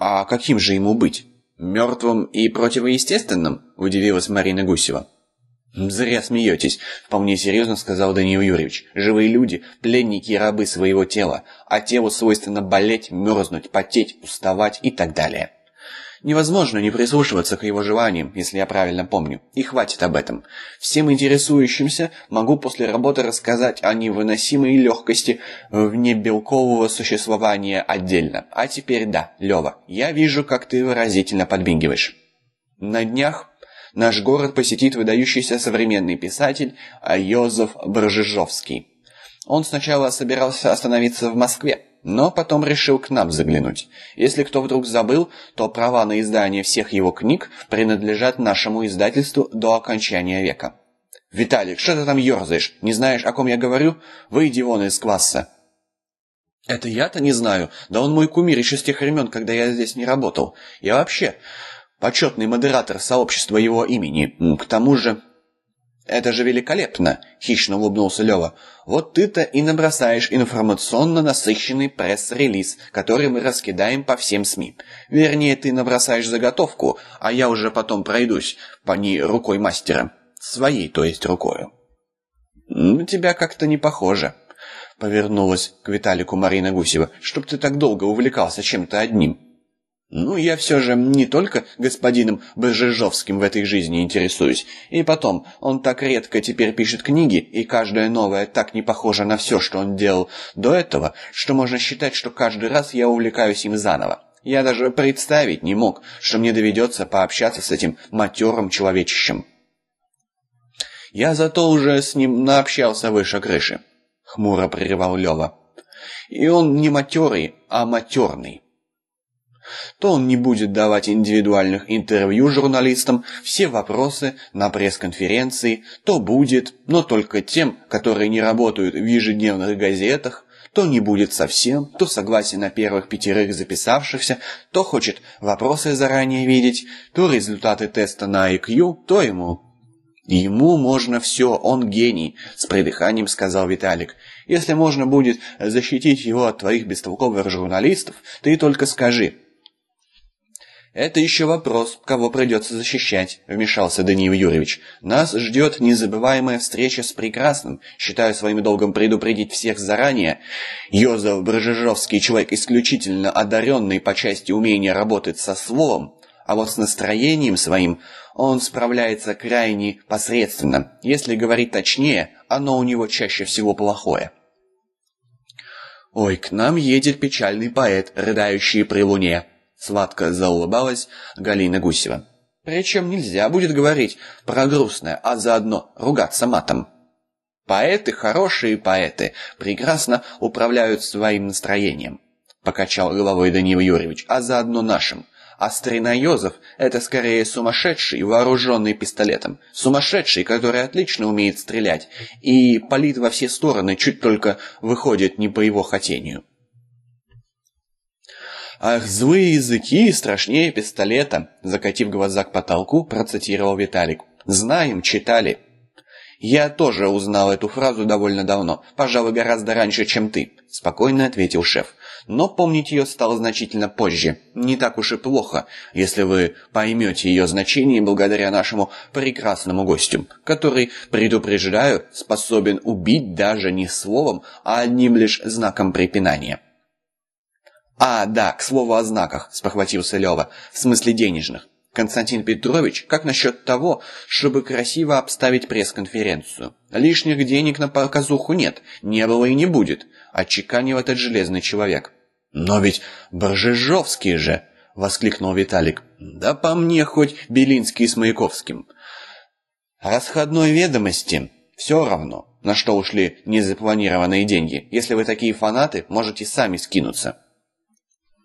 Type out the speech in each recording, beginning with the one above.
А каким же ему быть? Мертвым и противоестественным? Удивилась Марина Гусева. «Зря смеетесь», — вполне серьезно сказал Даниил Юрьевич. «Живые люди — пленники и рабы своего тела, а телу свойственно болеть, мерзнуть, потеть, уставать и так далее». Невозможно не прислушиваться к его желаниям, если я правильно помню. И хватит об этом. Всем интересующимся могу после работы рассказать о невыносимой легкости внебелкового существования отдельно. А теперь да, Лева, я вижу, как ты выразительно подбингиваешь. На днях наш город посетит выдающийся современный писатель Йозеф Бржижовский. Он сначала собирался остановиться в Москве, но потом решил к нам заглянуть. Если кто вдруг забыл, то права на издание всех его книг принадлежат нашему издательству до окончания века. «Виталик, что ты там ерзаешь? Не знаешь, о ком я говорю? Выйди вон из класса!» «Это я-то не знаю. Да он мой кумир еще с тех времен, когда я здесь не работал. Я вообще почетный модератор сообщества его имени. К тому же «Это же великолепно!» — хищно улыбнулся Лева. «Вот ты-то и набросаешь информационно насыщенный пресс-релиз, который мы раскидаем по всем СМИ. Вернее, ты набросаешь заготовку, а я уже потом пройдусь по ней рукой мастера. Своей, то есть, рукою». «На тебя как-то не похоже», — повернулась к Виталику Марина Гусева, «чтоб ты так долго увлекался чем-то одним». Ну, я все же не только господином Бежежовским в этой жизни интересуюсь. И потом, он так редко теперь пишет книги, и каждая новая так не похожа на все, что он делал до этого, что можно считать, что каждый раз я увлекаюсь им заново. Я даже представить не мог, что мне доведется пообщаться с этим матерым человечищем. Я зато уже с ним наобщался выше крыши, — хмуро прерывал Лева. И он не матерый, а матерный. То он не будет давать индивидуальных интервью журналистам, все вопросы на пресс-конференции, то будет, но только тем, которые не работают в ежедневных газетах, то не будет совсем, то согласен на первых пятерых записавшихся, то хочет вопросы заранее видеть, то результаты теста на IQ, то ему «Ему можно все, он гений», — с придыханием сказал Виталик. «Если можно будет защитить его от твоих бестолковых журналистов, ты только скажи, «Это еще вопрос, кого придется защищать», — вмешался Даниил Юрьевич. «Нас ждет незабываемая встреча с прекрасным. Считаю своим долгом предупредить всех заранее. Йозеф Брожежовский человек исключительно одаренный по части умения работать со словом, а вот с настроением своим он справляется крайне посредственно. Если говорить точнее, оно у него чаще всего плохое». «Ой, к нам едет печальный поэт, рыдающий при луне», Сладко заулыбалась Галина Гусева. Причем нельзя будет говорить про грустное, а заодно ругаться матом. Поэты, хорошие поэты, прекрасно управляют своим настроением, покачал головой Даниил Юрьевич, а заодно нашим. А старина это скорее сумасшедший, вооруженный пистолетом. Сумасшедший, который отлично умеет стрелять и палит во все стороны, чуть только выходит не по его хотению. «Ах, злые языки страшнее пистолета!» Закатив глаза к потолку, процитировал Виталик. «Знаем, читали». «Я тоже узнал эту фразу довольно давно, пожалуй, гораздо раньше, чем ты», — спокойно ответил шеф. «Но помнить ее стало значительно позже. Не так уж и плохо, если вы поймете ее значение благодаря нашему прекрасному гостю, который, предупреждаю, способен убить даже не словом, а одним лишь знаком препинания». «А, да, к слову о знаках», — спохватился Лева, — «в смысле денежных. Константин Петрович, как насчет того, чтобы красиво обставить пресс-конференцию? Лишних денег на показуху нет, не было и не будет», — отчеканил этот железный человек. «Но ведь Боржежовский же!» — воскликнул Виталик. «Да по мне хоть Белинский с Маяковским». «Расходной ведомости все равно, на что ушли незапланированные деньги. Если вы такие фанаты, можете сами скинуться».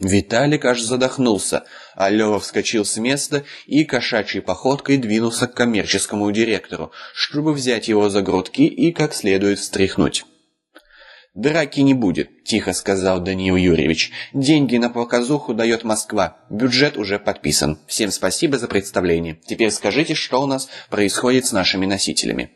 Виталик аж задохнулся, а Лёва вскочил с места и кошачьей походкой двинулся к коммерческому директору, чтобы взять его за грудки и как следует встряхнуть. «Драки не будет», — тихо сказал Даниил Юрьевич. «Деньги на показуху дает Москва. Бюджет уже подписан. Всем спасибо за представление. Теперь скажите, что у нас происходит с нашими носителями».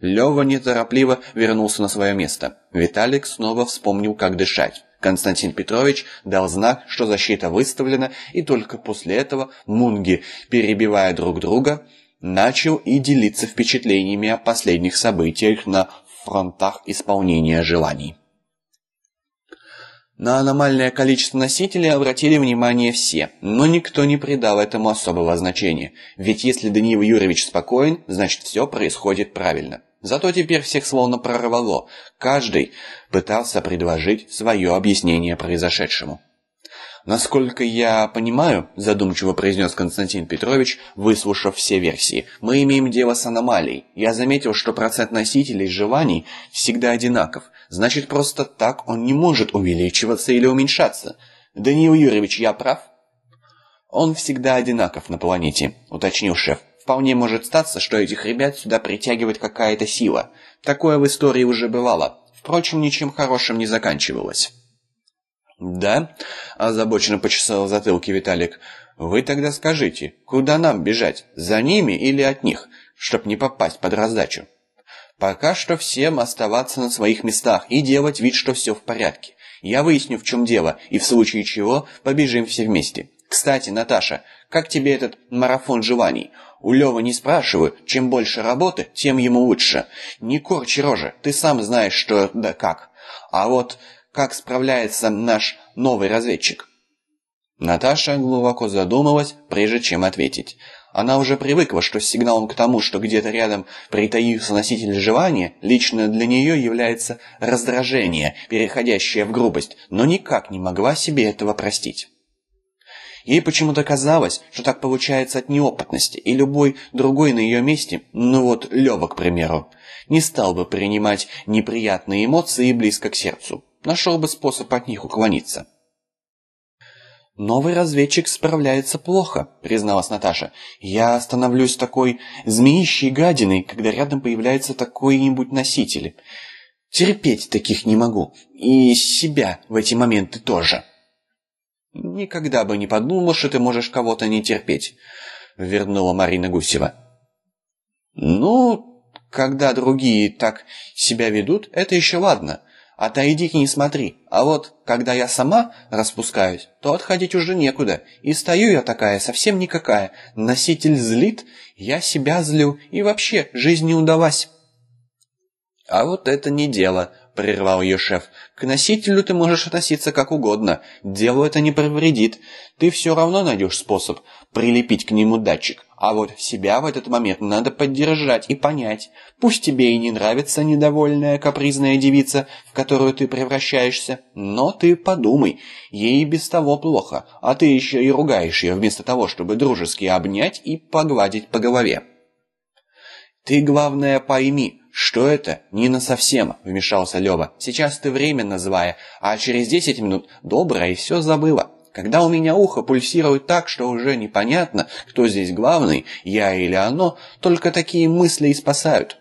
Лёва неторопливо вернулся на свое место. Виталик снова вспомнил, как дышать. Константин Петрович дал знак, что защита выставлена, и только после этого Мунги, перебивая друг друга, начал и делиться впечатлениями о последних событиях на фронтах исполнения желаний. На аномальное количество носителей обратили внимание все, но никто не придал этому особого значения, ведь если Даниил Юрьевич спокоен, значит все происходит правильно. Зато теперь всех словно прорвало, каждый пытался предложить свое объяснение произошедшему. «Насколько я понимаю», – задумчиво произнес Константин Петрович, выслушав все версии, – «мы имеем дело с аномалией. Я заметил, что процент носителей желаний всегда одинаков. Значит, просто так он не может увеличиваться или уменьшаться. Даниил Юрьевич, я прав?» «Он всегда одинаков на планете», – уточнил шеф. «Вполне может статься, что этих ребят сюда притягивает какая-то сила. Такое в истории уже бывало. Впрочем, ничем хорошим не заканчивалось». «Да?» – озабоченно почесал затылки Виталик. «Вы тогда скажите, куда нам бежать? За ними или от них, чтоб не попасть под раздачу?» «Пока что всем оставаться на своих местах и делать вид, что все в порядке. Я выясню, в чем дело, и в случае чего побежим все вместе. Кстати, Наташа, как тебе этот марафон желаний? У Лёвы не спрашиваю, чем больше работы, тем ему лучше. Не корчи рожи, ты сам знаешь, что да как. А вот как справляется наш новый разведчик?» Наташа глубоко задумалась, прежде чем ответить. Она уже привыкла, что сигналом к тому, что где-то рядом притаился носитель желания, лично для нее является раздражение, переходящее в грубость, но никак не могла себе этого простить. Ей почему-то казалось, что так получается от неопытности, и любой другой на ее месте, ну вот Лёва, к примеру, не стал бы принимать неприятные эмоции близко к сердцу нашел бы способ от них уклониться. «Новый разведчик справляется плохо», — призналась Наташа. «Я становлюсь такой змеищей гадиной, когда рядом появляется такой-нибудь носитель. Терпеть таких не могу. И себя в эти моменты тоже». «Никогда бы не подумал, что ты можешь кого-то не терпеть», — вернула Марина Гусева. «Ну, когда другие так себя ведут, это еще ладно. Отойди и не смотри. А вот, когда я сама распускаюсь, то отходить уже некуда. И стою я такая, совсем никакая. Носитель злит, я себя злю, и вообще, жизнь не удалась. А вот это не дело, прервал ее шеф. К носителю ты можешь относиться как угодно. Делу это не повредит. Ты все равно найдешь способ прилепить к нему датчик. А вот себя в этот момент надо поддержать и понять. Пусть тебе и не нравится недовольная капризная девица, в которую ты превращаешься, но ты подумай, ей без того плохо, а ты еще и ругаешь ее вместо того, чтобы дружески обнять и погладить по голове. Ты, главное, пойми, что это не на совсем, вмешался Лева. Сейчас ты временно злая, а через десять минут добрая и все забыла. Когда у меня ухо пульсирует так, что уже непонятно, кто здесь главный, я или оно, только такие мысли и спасают.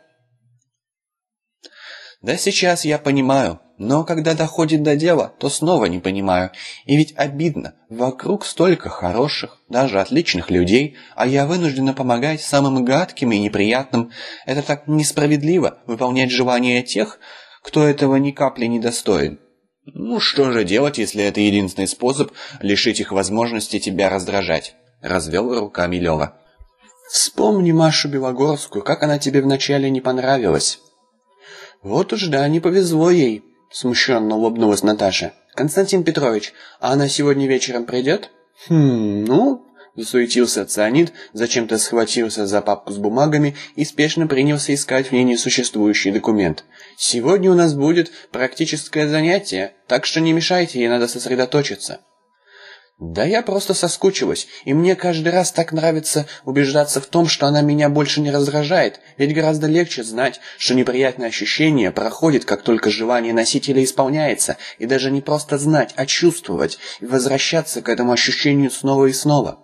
Да сейчас я понимаю, но когда доходит до дела, то снова не понимаю. И ведь обидно, вокруг столько хороших, даже отличных людей, а я вынуждена помогать самым гадким и неприятным. Это так несправедливо, выполнять желания тех, кто этого ни капли не достоин. Ну что же делать, если это единственный способ лишить их возможности тебя раздражать? Развел руками Лева. Вспомни Машу Белогорскую, как она тебе вначале не понравилась. Вот уж да, не повезло ей, смущенно улыбнулась Наташа. Константин Петрович, а она сегодня вечером придет? Хм, ну, Засуетился цианид, зачем-то схватился за папку с бумагами и спешно принялся искать в ней несуществующий документ. «Сегодня у нас будет практическое занятие, так что не мешайте, ей надо сосредоточиться». «Да я просто соскучилась, и мне каждый раз так нравится убеждаться в том, что она меня больше не раздражает, ведь гораздо легче знать, что неприятное ощущение проходит, как только желание носителя исполняется, и даже не просто знать, а чувствовать, и возвращаться к этому ощущению снова и снова».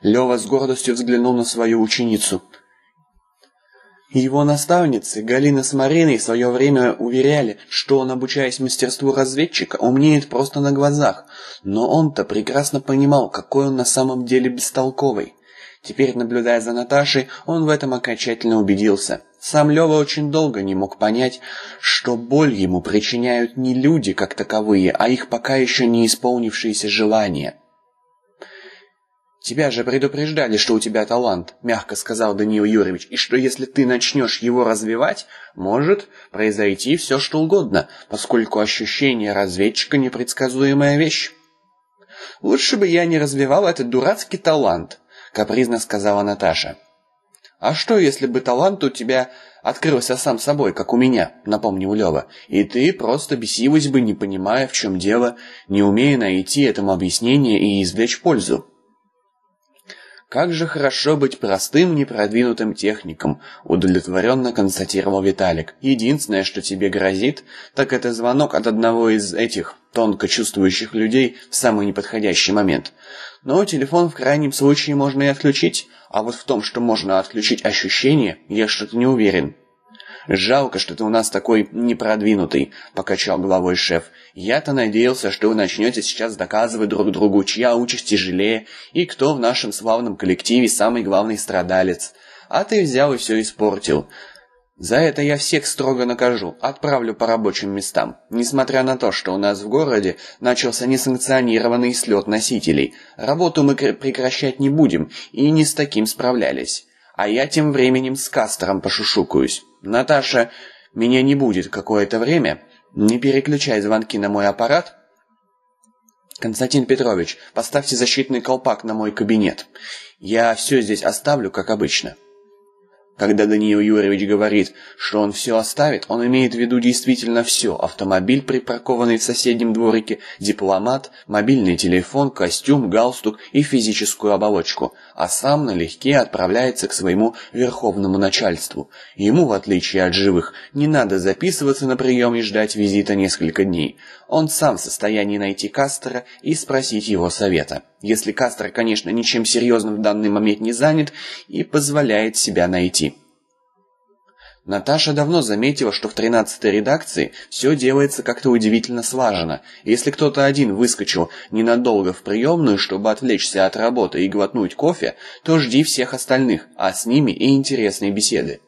Лева с гордостью взглянул на свою ученицу. Его наставницы Галина с Мариной в свое время уверяли, что он, обучаясь мастерству разведчика, умнеет просто на глазах, но он-то прекрасно понимал, какой он на самом деле бестолковый. Теперь, наблюдая за Наташей, он в этом окончательно убедился. Сам Лёва очень долго не мог понять, что боль ему причиняют не люди как таковые, а их пока еще не исполнившиеся желания. «Тебя же предупреждали, что у тебя талант», — мягко сказал Даниил Юрьевич, «и что если ты начнешь его развивать, может произойти все что угодно, поскольку ощущение разведчика — непредсказуемая вещь». «Лучше бы я не развивал этот дурацкий талант», — капризно сказала Наташа. «А что, если бы талант у тебя открылся сам собой, как у меня», — напомнил Лёва, «и ты просто бесилась бы, не понимая, в чем дело, не умея найти этому объяснение и извлечь пользу?» Как же хорошо быть простым, непродвинутым техником, удовлетворенно констатировал Виталик. Единственное, что тебе грозит, так это звонок от одного из этих тонко чувствующих людей в самый неподходящий момент. Но телефон в крайнем случае можно и отключить, а вот в том, что можно отключить ощущение, я что-то не уверен. «Жалко, что ты у нас такой непродвинутый», — покачал головой шеф. «Я-то надеялся, что вы начнете сейчас доказывать друг другу, чья участь тяжелее и кто в нашем славном коллективе самый главный страдалец. А ты взял и все испортил. За это я всех строго накажу, отправлю по рабочим местам. Несмотря на то, что у нас в городе начался несанкционированный слет носителей, работу мы прекращать не будем и не с таким справлялись. А я тем временем с Кастером пошушукаюсь. Наташа, меня не будет какое-то время. Не переключай звонки на мой аппарат. Константин Петрович, поставьте защитный колпак на мой кабинет. Я все здесь оставлю, как обычно. Когда Даниил Юрьевич говорит, что он все оставит, он имеет в виду действительно все. Автомобиль, припаркованный в соседнем дворике, дипломат, мобильный телефон, костюм, галстук и физическую оболочку. А сам налегке отправляется к своему верховному начальству. Ему, в отличие от живых, не надо записываться на прием и ждать визита несколько дней. Он сам в состоянии найти Кастера и спросить его совета. Если Кастер, конечно, ничем серьезным в данный момент не занят и позволяет себя найти. Наташа давно заметила, что в 13-й редакции все делается как-то удивительно слаженно. Если кто-то один выскочил ненадолго в приемную, чтобы отвлечься от работы и глотнуть кофе, то жди всех остальных, а с ними и интересные беседы.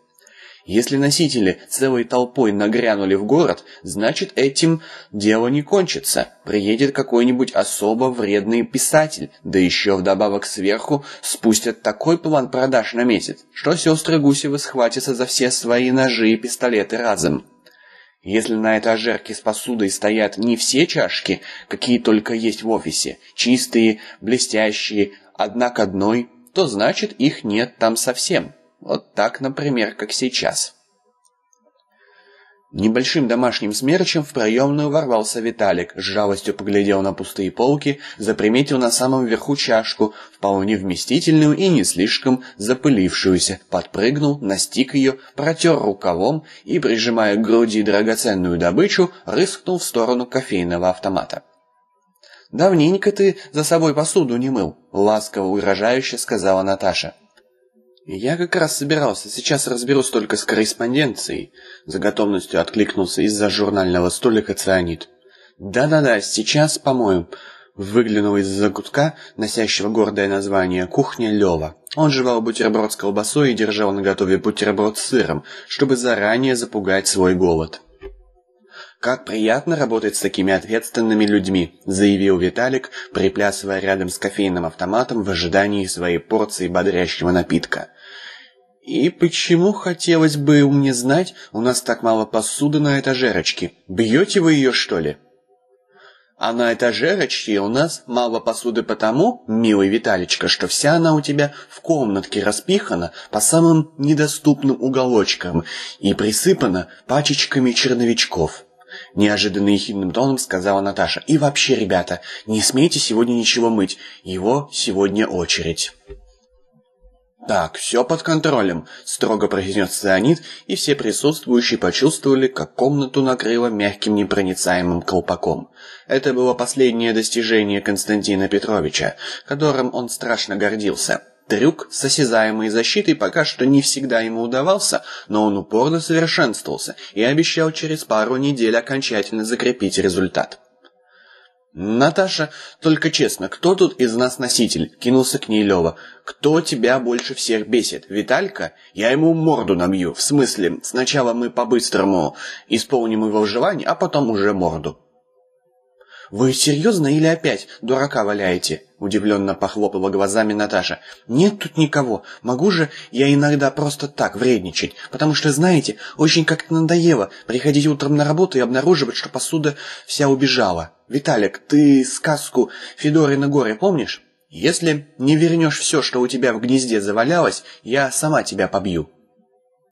Если носители целой толпой нагрянули в город, значит этим дело не кончится. Приедет какой-нибудь особо вредный писатель, да еще вдобавок сверху спустят такой план продаж на месяц, что сестры Гусевы схватятся за все свои ножи и пистолеты разом. Если на этажерке с посудой стоят не все чашки, какие только есть в офисе, чистые, блестящие, одна к одной, то значит их нет там совсем. Вот так, например, как сейчас. Небольшим домашним смерчем в приемную ворвался Виталик, с жалостью поглядел на пустые полки, заприметил на самом верху чашку, вполне вместительную и не слишком запылившуюся, подпрыгнул, настиг ее, протер рукавом и, прижимая к груди драгоценную добычу, рыскнул в сторону кофейного автомата. «Давненько ты за собой посуду не мыл», — ласково угрожающе сказала Наташа. «Я как раз собирался. Сейчас разберусь только с корреспонденцией», — за готовностью откликнулся из-за журнального столика цианид. «Да-да-да, сейчас помоем», — выглянул из-за гудка, носящего гордое название «Кухня Лева». Он жевал бутерброд с колбасой и держал наготове бутерброд с сыром, чтобы заранее запугать свой голод. «Как приятно работать с такими ответственными людьми», — заявил Виталик, приплясывая рядом с кофейным автоматом в ожидании своей порции бодрящего напитка. «И почему, хотелось бы мне знать, у нас так мало посуды на этажерочке? Бьете вы ее, что ли?» «А на этажерочке у нас мало посуды потому, милый Виталичка, что вся она у тебя в комнатке распихана по самым недоступным уголочкам и присыпана пачечками черновичков». Неожиданно ехидным тоном сказала Наташа. «И вообще, ребята, не смейте сегодня ничего мыть. Его сегодня очередь». «Так, все под контролем», — строго произнес цианид, и все присутствующие почувствовали, как комнату накрыло мягким непроницаемым колпаком. Это было последнее достижение Константина Петровича, которым он страшно гордился. Трюк с осязаемой защитой пока что не всегда ему удавался, но он упорно совершенствовался и обещал через пару недель окончательно закрепить результат. Наташа, только честно, кто тут из нас носитель? Кинулся к ней Лёва. Кто тебя больше всех бесит? Виталька? Я ему морду набью. В смысле, сначала мы по-быстрому исполним его желание, а потом уже морду. «Вы серьезно или опять дурака валяете?» Удивленно похлопала глазами Наташа. «Нет тут никого. Могу же я иногда просто так вредничать. Потому что, знаете, очень как-то надоело приходить утром на работу и обнаруживать, что посуда вся убежала. Виталик, ты сказку «Федорина горе» помнишь? Если не вернешь все, что у тебя в гнезде завалялось, я сама тебя побью».